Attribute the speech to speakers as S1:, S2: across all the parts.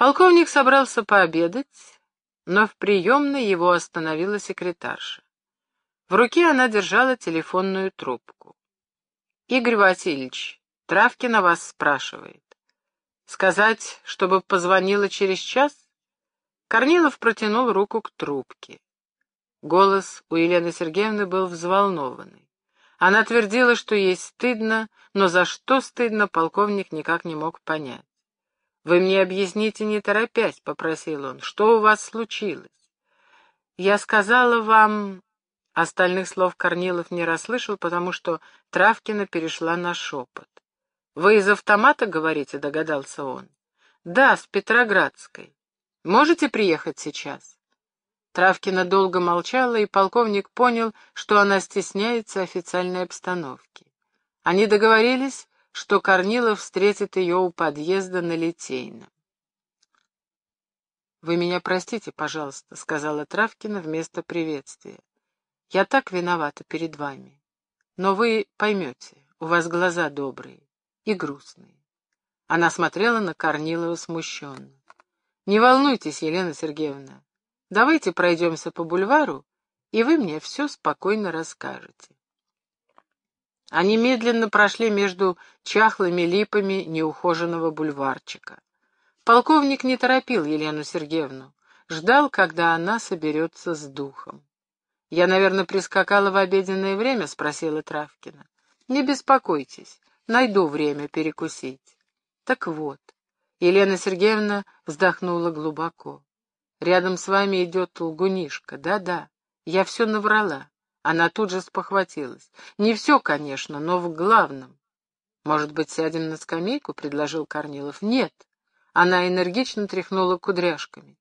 S1: Полковник собрался пообедать, но в приемной его остановила секретарша. В руке она держала телефонную трубку. «Игорь Васильевич, Травкина вас спрашивает. Сказать, чтобы позвонила через час?» Корнилов протянул руку к трубке. Голос у Елены Сергеевны был взволнованный. Она твердила, что ей стыдно, но за что стыдно, полковник никак не мог понять. «Вы мне объясните, не торопясь», — попросил он, — «что у вас случилось?» «Я сказала вам...» Остальных слов Корнилов не расслышал, потому что Травкина перешла на шепот. «Вы из автомата говорите?» — догадался он. «Да, с Петроградской. Можете приехать сейчас?» Травкина долго молчала, и полковник понял, что она стесняется официальной обстановки. Они договорились, что Корнилов встретит ее у подъезда на Литейном. «Вы меня простите, пожалуйста», — сказала Травкина вместо приветствия. «Я так виновата перед вами. Но вы поймете, у вас глаза добрые и грустные». Она смотрела на Корнилова смущенно. «Не волнуйтесь, Елена Сергеевна. Давайте пройдемся по бульвару, и вы мне все спокойно расскажете». Они медленно прошли между чахлыми липами неухоженного бульварчика. Полковник не торопил Елену Сергеевну, ждал, когда она соберется с духом. «Я, наверное, прискакала в обеденное время?» — спросила Травкина. «Не беспокойтесь, найду время перекусить». «Так вот». Елена Сергеевна вздохнула глубоко. «Рядом с вами идет лгунишка. Да-да, я все наврала. Она тут же спохватилась. «Не все, конечно, но в главном». «Может быть, сядем на скамейку?» — предложил Корнилов. «Нет». Она энергично тряхнула кудряшками.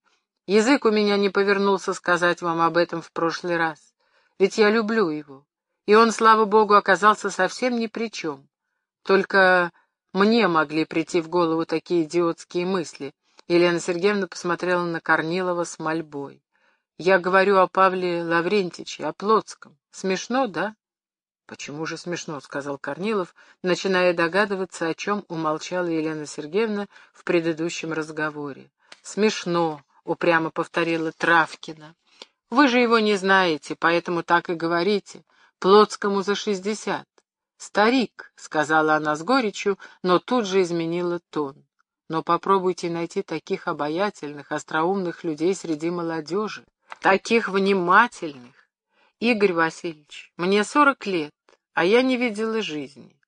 S1: «Язык у меня не повернулся сказать вам об этом в прошлый раз. Ведь я люблю его. И он, слава богу, оказался совсем ни при чем. Только мне могли прийти в голову такие идиотские мысли». Елена Сергеевна посмотрела на Корнилова с мольбой. Я говорю о Павле Лаврентиче, о Плотском. Смешно, да? Почему же смешно, сказал Корнилов, начиная догадываться, о чем умолчала Елена Сергеевна в предыдущем разговоре. Смешно, упрямо повторила Травкина. Вы же его не знаете, поэтому так и говорите. Плотскому за шестьдесят. «Старик», — сказала она с горечью, но тут же изменила тон. «Но попробуйте найти таких обаятельных, остроумных людей среди молодежи таких внимательных. Игорь Васильевич, мне сорок лет, а я не видела жизни.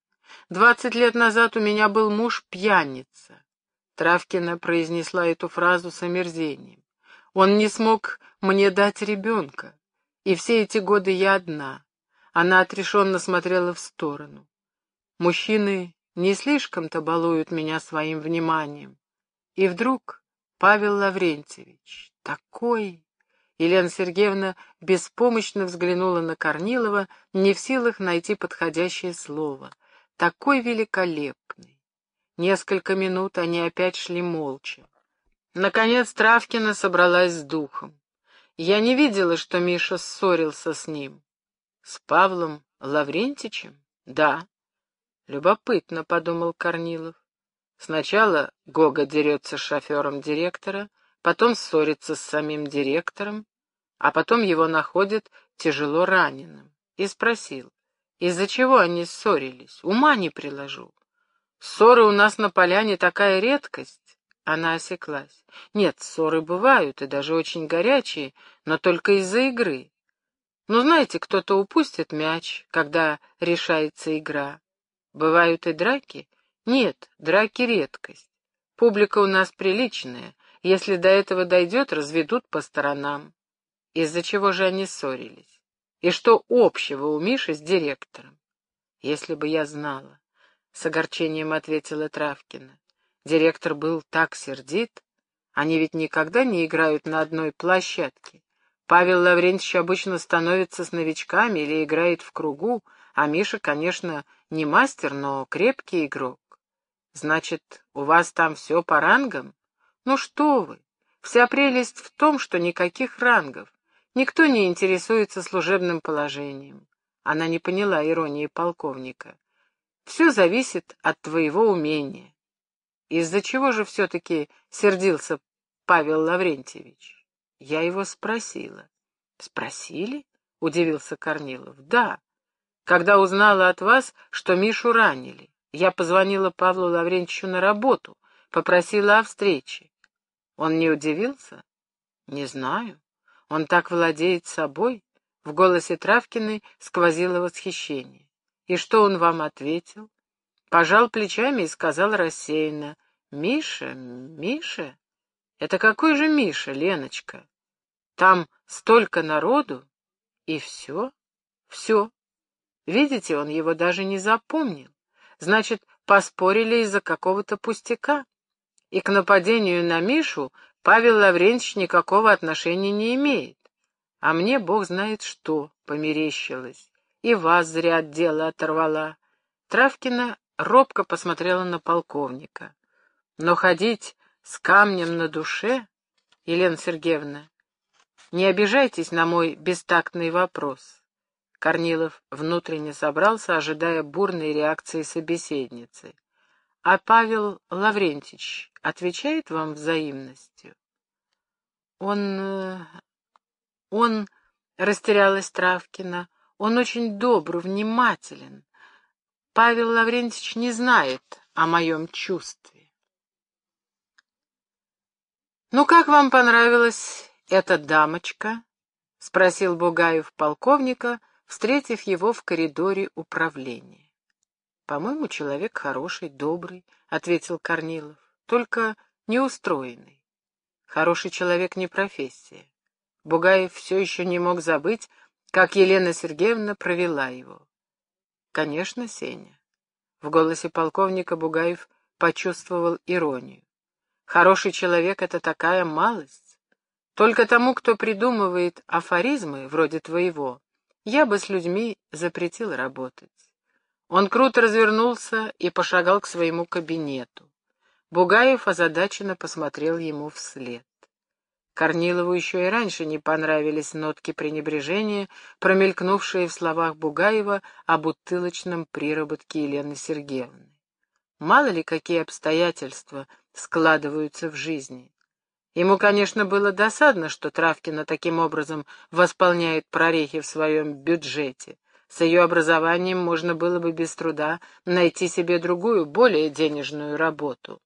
S1: Двадцать лет назад у меня был муж-пьяница. Травкина произнесла эту фразу с омерзением. Он не смог мне дать ребенка, и все эти годы я одна. Она отрешенно смотрела в сторону. Мужчины не слишком-то балуют меня своим вниманием. И вдруг Павел Лаврентьевич, такой... Елена Сергеевна беспомощно взглянула на Корнилова, не в силах найти подходящее слово. Такой великолепный. Несколько минут они опять шли молча. Наконец Травкина собралась с духом. Я не видела, что Миша ссорился с ним. С Павлом Лаврентичем? Да. Любопытно, — подумал Корнилов. Сначала Гога дерется с шофером директора, потом ссорится с самим директором, а потом его находят тяжело раненым. И спросил, из-за чего они ссорились? Ума не приложу. Ссоры у нас на поляне такая редкость. Она осеклась. Нет, ссоры бывают, и даже очень горячие, но только из-за игры. Ну, знаете, кто-то упустит мяч, когда решается игра. Бывают и драки? Нет, драки — редкость. Публика у нас приличная. Если до этого дойдет, разведут по сторонам. Из-за чего же они ссорились? И что общего у Миши с директором? Если бы я знала, — с огорчением ответила Травкина. Директор был так сердит. Они ведь никогда не играют на одной площадке. Павел Лаврентьевич обычно становится с новичками или играет в кругу, а Миша, конечно, не мастер, но крепкий игрок. Значит, у вас там все по рангам? Ну что вы, вся прелесть в том, что никаких рангов. Никто не интересуется служебным положением. Она не поняла иронии полковника. Все зависит от твоего умения. Из-за чего же все-таки сердился Павел Лаврентьевич? Я его спросила. Спросили? Удивился Корнилов. Да. Когда узнала от вас, что Мишу ранили. Я позвонила Павлу Лаврентьевичу на работу, попросила о встрече. Он не удивился? Не знаю. Он так владеет собой. В голосе Травкиной сквозило восхищение. И что он вам ответил? Пожал плечами и сказал рассеянно. «Миша? Миша? Это какой же Миша, Леночка? Там столько народу, и все, все. Видите, он его даже не запомнил. Значит, поспорили из-за какого-то пустяка. И к нападению на Мишу Павел Лаврентьевич никакого отношения не имеет. А мне бог знает что померещилось. И вас зря от дела оторвала. Травкина робко посмотрела на полковника. Но ходить с камнем на душе, Елена Сергеевна, не обижайтесь на мой бестактный вопрос. Корнилов внутренне собрался, ожидая бурной реакции собеседницы. А Павел Лаврентьевич отвечает вам взаимностью? Он... Э, он... Растерялась Травкина. Он очень добр, внимателен. Павел Лаврентьевич не знает о моем чувстве. «Ну, как вам понравилась эта дамочка?» — спросил Бугаев полковника, встретив его в коридоре управления. «По-моему, человек хороший, добрый», — ответил Корнилов, — «только неустроенный. Хороший человек не профессия». Бугаев все еще не мог забыть, как Елена Сергеевна провела его. «Конечно, Сеня». В голосе полковника Бугаев почувствовал иронию. «Хороший человек — это такая малость. Только тому, кто придумывает афоризмы, вроде твоего, я бы с людьми запретил работать». Он круто развернулся и пошагал к своему кабинету. Бугаев озадаченно посмотрел ему вслед. Корнилову еще и раньше не понравились нотки пренебрежения, промелькнувшие в словах Бугаева о бутылочном приработке Елены Сергеевны. Мало ли какие обстоятельства складываются в жизни. Ему, конечно, было досадно, что Травкина таким образом восполняет прорехи в своем бюджете. С ее образованием можно было бы без труда найти себе другую, более денежную работу.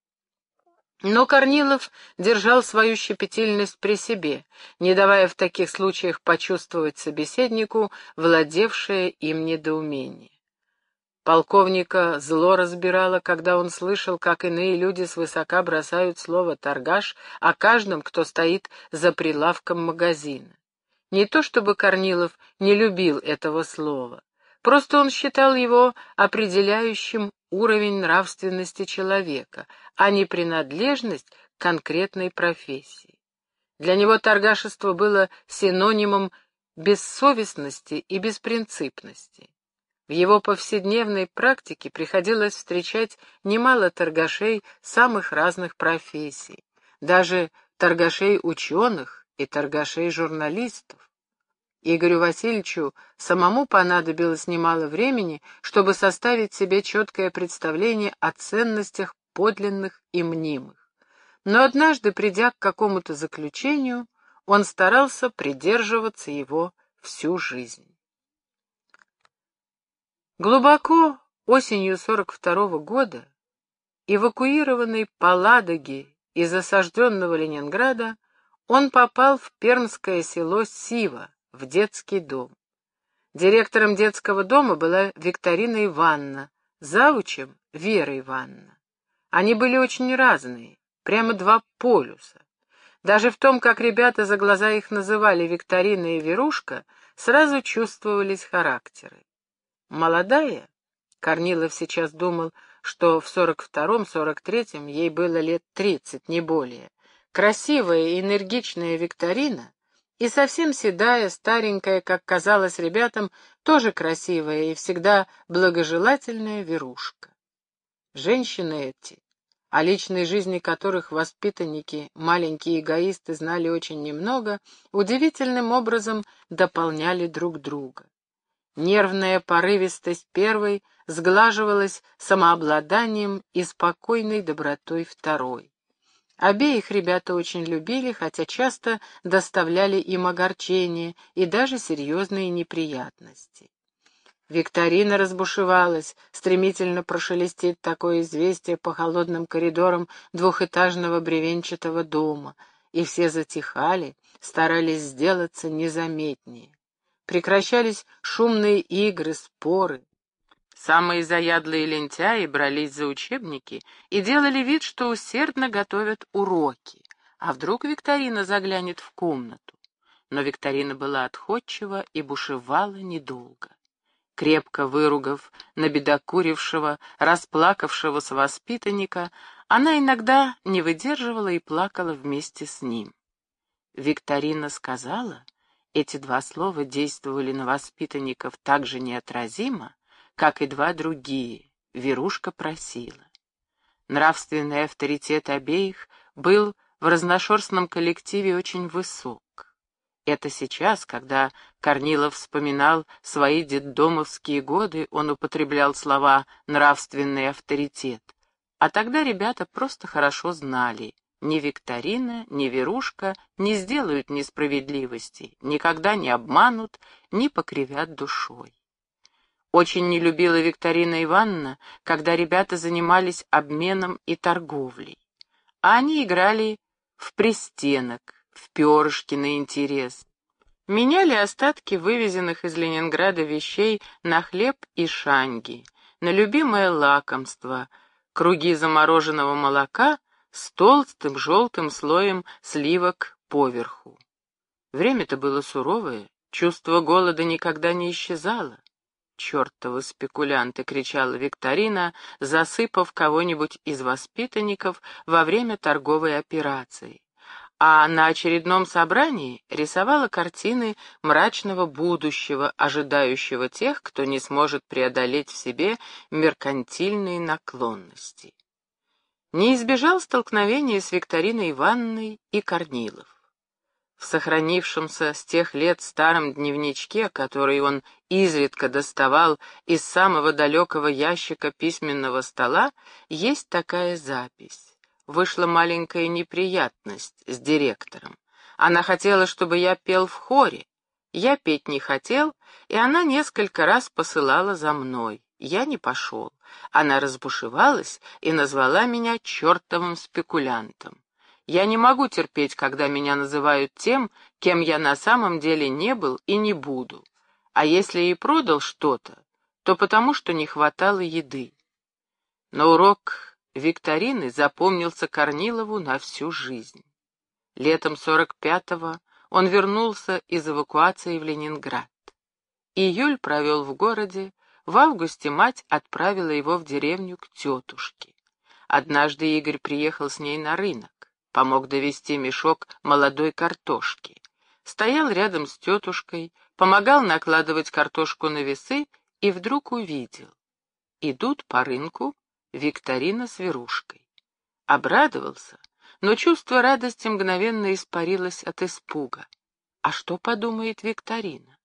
S1: Но Корнилов держал свою щепетильность при себе, не давая в таких случаях почувствовать собеседнику владевшее им недоумение. Полковника зло разбирало, когда он слышал, как иные люди свысока бросают слово «торгаш» о каждом, кто стоит за прилавком магазина. Не то чтобы Корнилов не любил этого слова, просто он считал его определяющим уровень нравственности человека, а не принадлежность к конкретной профессии. Для него торгашество было синонимом бессовестности и беспринципности. В его повседневной практике приходилось встречать немало торгашей самых разных профессий, даже торгашей ученых и торгашей журналистов. Игорю Васильевичу самому понадобилось немало времени, чтобы составить себе четкое представление о ценностях подлинных и мнимых. Но однажды, придя к какому-то заключению, он старался придерживаться его всю жизнь. Глубоко осенью 42 -го года, эвакуированный по Ладоге из осажденного Ленинграда, он попал в пермское село Сива, в детский дом. Директором детского дома была Викторина Ивановна, завучем — Вера Ивановна. Они были очень разные, прямо два полюса. Даже в том, как ребята за глаза их называли Викторина и Верушка, сразу чувствовались характеры. Молодая, Корнилов сейчас думал, что в сорок втором-сорок третьем ей было лет тридцать, не более. Красивая и энергичная Викторина и совсем седая, старенькая, как казалось ребятам, тоже красивая и всегда благожелательная верушка. Женщины эти, о личной жизни которых воспитанники, маленькие эгоисты знали очень немного, удивительным образом дополняли друг друга. Нервная порывистость первой сглаживалась самообладанием и спокойной добротой второй. Обеих ребята очень любили, хотя часто доставляли им огорчения и даже серьезные неприятности. Викторина разбушевалась, стремительно прошелестит такое известие по холодным коридорам двухэтажного бревенчатого дома, и все затихали, старались сделаться незаметнее. Прекращались шумные игры, споры. Самые заядлые лентяи брались за учебники и делали вид, что усердно готовят уроки. А вдруг Викторина заглянет в комнату? Но Викторина была отходчива и бушевала недолго. Крепко выругав набедокурившего, расплакавшегося воспитанника, она иногда не выдерживала и плакала вместе с ним. Викторина сказала, эти два слова действовали на воспитанников так же неотразимо, как и два другие. Верушка просила. Нравственный авторитет обеих был в разношерстном коллективе очень высок. Это сейчас, когда Корнилов вспоминал свои детдомовские годы, он употреблял слова «нравственный авторитет». А тогда ребята просто хорошо знали, ни Викторина, ни Верушка не сделают несправедливости, никогда не обманут, не покривят душой. Очень не любила Викторина Ивановна, когда ребята занимались обменом и торговлей. А они играли в пристенок, в перышки на интерес. Меняли остатки вывезенных из Ленинграда вещей на хлеб и шанги, на любимое лакомство, круги замороженного молока с толстым желтым слоем сливок поверху. Время-то было суровое, чувство голода никогда не исчезало. «Чертовы спекулянты!» — кричала Викторина, засыпав кого-нибудь из воспитанников во время торговой операции. А на очередном собрании рисовала картины мрачного будущего, ожидающего тех, кто не сможет преодолеть в себе меркантильные наклонности не избежал столкновения с Викториной Ивановной и Корнилов. В сохранившемся с тех лет старом дневничке, который он изредка доставал из самого далекого ящика письменного стола, есть такая запись. Вышла маленькая неприятность с директором. Она хотела, чтобы я пел в хоре. Я петь не хотел, и она несколько раз посылала за мной. Я не пошел. Она разбушевалась и назвала меня чертовым спекулянтом. Я не могу терпеть, когда меня называют тем, кем я на самом деле не был и не буду. А если и продал что-то, то потому, что не хватало еды. Но урок викторины запомнился Корнилову на всю жизнь. Летом 45-го он вернулся из эвакуации в Ленинград. Июль провел в городе, в августе мать отправила его в деревню к тетушке. Однажды Игорь приехал с ней на рынок, помог довести мешок молодой картошки. Стоял рядом с тетушкой, помогал накладывать картошку на весы и вдруг увидел. Идут по рынку Викторина с Верушкой. Обрадовался, но чувство радости мгновенно испарилось от испуга. А что подумает Викторина?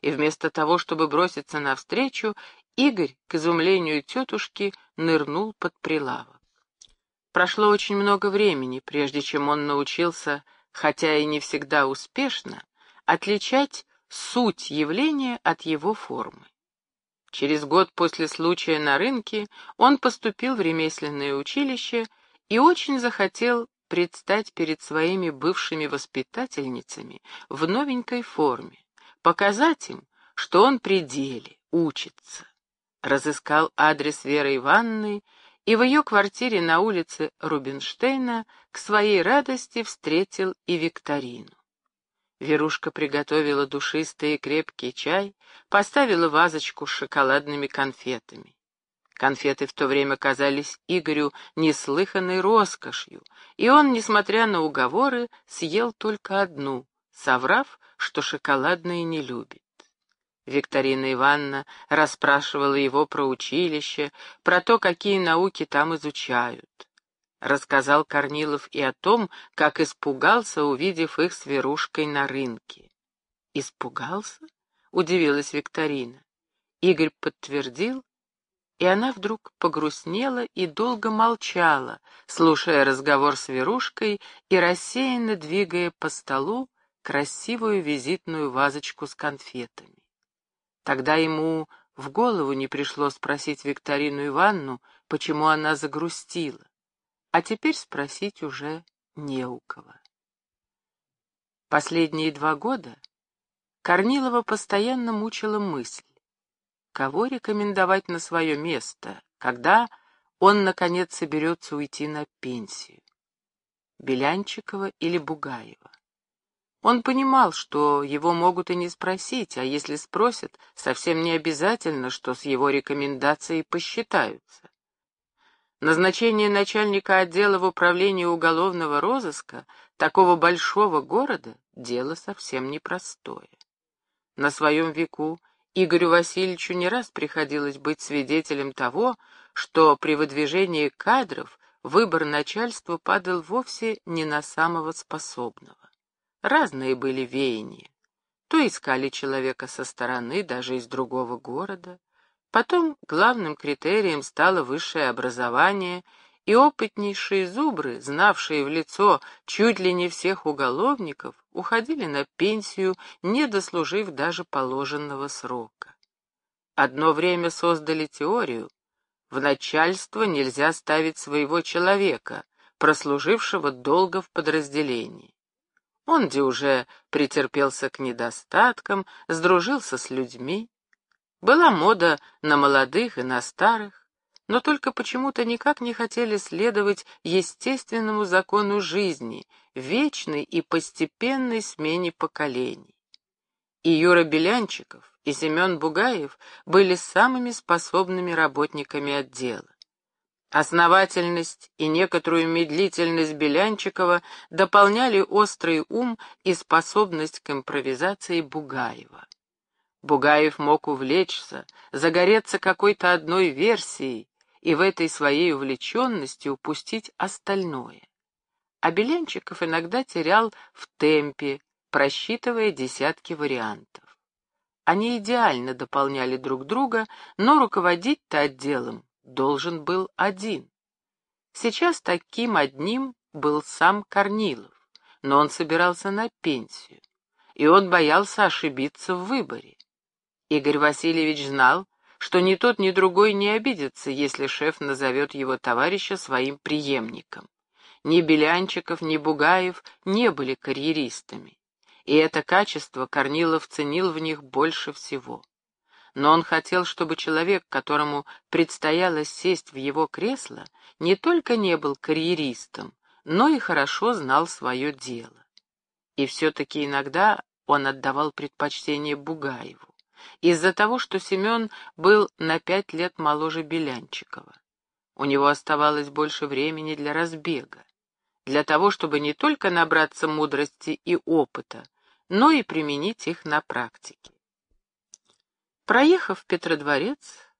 S1: и вместо того, чтобы броситься навстречу, Игорь, к изумлению тетушки, нырнул под прилавок. Прошло очень много времени, прежде чем он научился, хотя и не всегда успешно, отличать суть явления от его формы. Через год после случая на рынке он поступил в ремесленное училище и очень захотел предстать перед своими бывшими воспитательницами в новенькой форме, показать им, что он при деле, учится. Разыскал адрес Веры Ивановны и в ее квартире на улице Рубинштейна к своей радости встретил и Викторину. Верушка приготовила душистый и крепкий чай, поставила вазочку с шоколадными конфетами. Конфеты в то время казались Игорю неслыханной роскошью, и он, несмотря на уговоры, съел только одну, соврав, что шоколадные не любит. Викторина Ивановна расспрашивала его про училище, про то, какие науки там изучают. Рассказал Корнилов и о том, как испугался, увидев их с Верушкой на рынке. «Испугался?» — удивилась Викторина. Игорь подтвердил, и она вдруг погрустнела и долго молчала, слушая разговор с Верушкой и рассеянно двигая по столу красивую визитную вазочку с конфетами. Тогда ему в голову не пришло спросить Викторину Ивановну, почему она загрустила, а теперь спросить уже не у кого. Последние два года Корнилова постоянно мучила мысль, кого рекомендовать на свое место, когда он, наконец, соберется уйти на пенсию, Белянчикова или Бугаева. Он понимал, что его могут и не спросить, а если спросят, совсем не обязательно, что с его рекомендацией посчитаются. Назначение начальника отдела в управлении уголовного розыска такого большого города — дело совсем непростое. На своем веку Игорю Васильевичу не раз приходилось быть свидетелем того, что при выдвижении кадров выбор начальства падал вовсе не на самого способного. Разные были веяния. То искали человека со стороны, даже из другого города. Потом главным критерием стало высшее образование, и опытнейшие зубры, знавшие в лицо чуть ли не всех уголовников, уходили на пенсию, не дослужив даже положенного срока. Одно время создали теорию, в начальство нельзя ставить своего человека, прослужившего долго в подразделении. Он где уже претерпелся к недостаткам, сдружился с людьми. Была мода на молодых и на старых, но только почему-то никак не хотели следовать естественному закону жизни, вечной и постепенной смене поколений. И Юра Белянчиков, и Семен Бугаев были самыми способными работниками отдела. Основательность и некоторую медлительность Белянчикова дополняли острый ум и способность к импровизации Бугаева. Бугаев мог увлечься, загореться какой-то одной версией и в этой своей увлеченности упустить остальное. А Белянчиков иногда терял в темпе, просчитывая десятки вариантов. Они идеально дополняли друг друга, но руководить-то отделом должен был один. Сейчас таким одним был сам Корнилов, но он собирался на пенсию, и он боялся ошибиться в выборе. Игорь Васильевич знал, что ни тот, ни другой не обидится, если шеф назовет его товарища своим преемником. Ни Белянчиков, ни Бугаев не были карьеристами, и это качество Корнилов ценил в них больше всего но он хотел, чтобы человек, которому предстояло сесть в его кресло, не только не был карьеристом, но и хорошо знал свое дело. И все-таки иногда он отдавал предпочтение Бугаеву, из-за того, что Семен был на пять лет моложе Белянчикова. У него оставалось больше времени для разбега, для того, чтобы не только набраться мудрости и опыта, но и применить их на практике. Проехав Петродворец,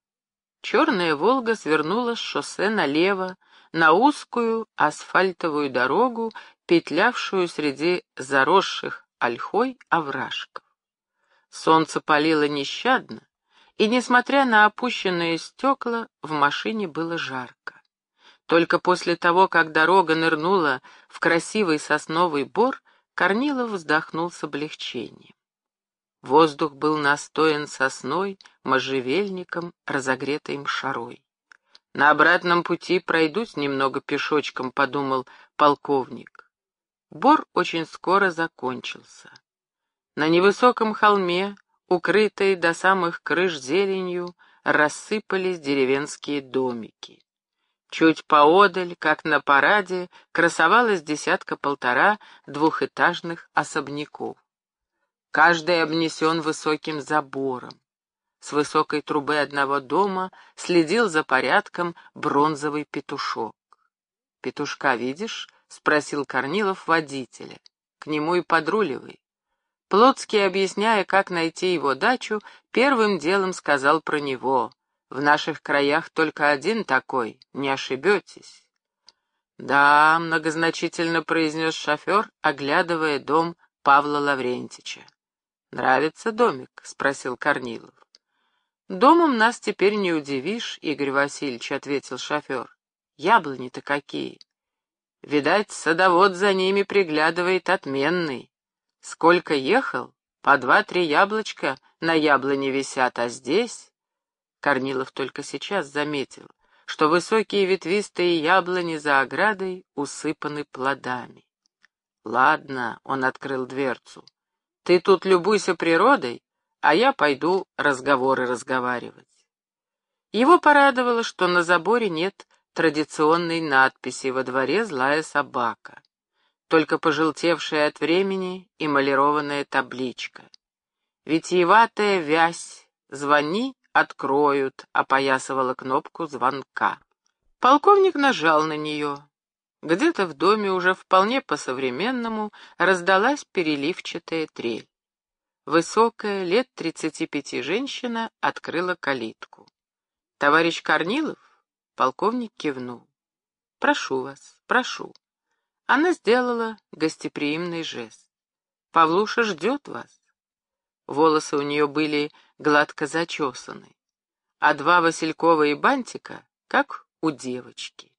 S1: черная «Волга» свернула с шоссе налево на узкую асфальтовую дорогу, петлявшую среди заросших ольхой овражков. Солнце палило нещадно, и, несмотря на опущенные стекла, в машине было жарко. Только после того, как дорога нырнула в красивый сосновый бор, Корнилов вздохнул с облегчением. Воздух был настоен сосной, можжевельником, разогретой мшарой. «На обратном пути пройдусь немного пешочком», — подумал полковник. Бор очень скоро закончился. На невысоком холме, укрытой до самых крыш зеленью, рассыпались деревенские домики. Чуть поодаль, как на параде, красовалась десятка-полтора двухэтажных особняков. Каждый обнесен высоким забором. С высокой трубы одного дома следил за порядком бронзовый петушок. «Петушка видишь?» — спросил Корнилов водителя. «К нему и подруливай». Плотский, объясняя, как найти его дачу, первым делом сказал про него. «В наших краях только один такой, не ошибетесь». «Да», — многозначительно произнес шофер, оглядывая дом Павла Лаврентича. «Нравится домик?» — спросил Корнилов. «Домом нас теперь не удивишь, Игорь Васильевич», — ответил шофер. «Яблони-то какие! Видать, садовод за ними приглядывает отменный. Сколько ехал, по два-три яблочка на яблоне висят, а здесь...» Корнилов только сейчас заметил, что высокие ветвистые яблони за оградой усыпаны плодами. «Ладно», — он открыл дверцу, — «ты тут любуйся природой, а я пойду разговоры разговаривать». Его порадовало, что на заборе нет традиционной надписи «Во дворе злая собака», только пожелтевшая от времени эмалированная табличка. Витиеватая вязь, звони откроют», — опоясывала кнопку звонка. Полковник нажал на нее. Где-то в доме уже вполне по-современному раздалась переливчатая трель. Высокая, лет тридцати пяти женщина открыла калитку. «Товарищ Корнилов?» — полковник кивнул. «Прошу вас, прошу». Она сделала гостеприимный жест. «Павлуша ждет вас». Волосы у нее были гладко зачесаны, а два васильковые бантика, как у девочки.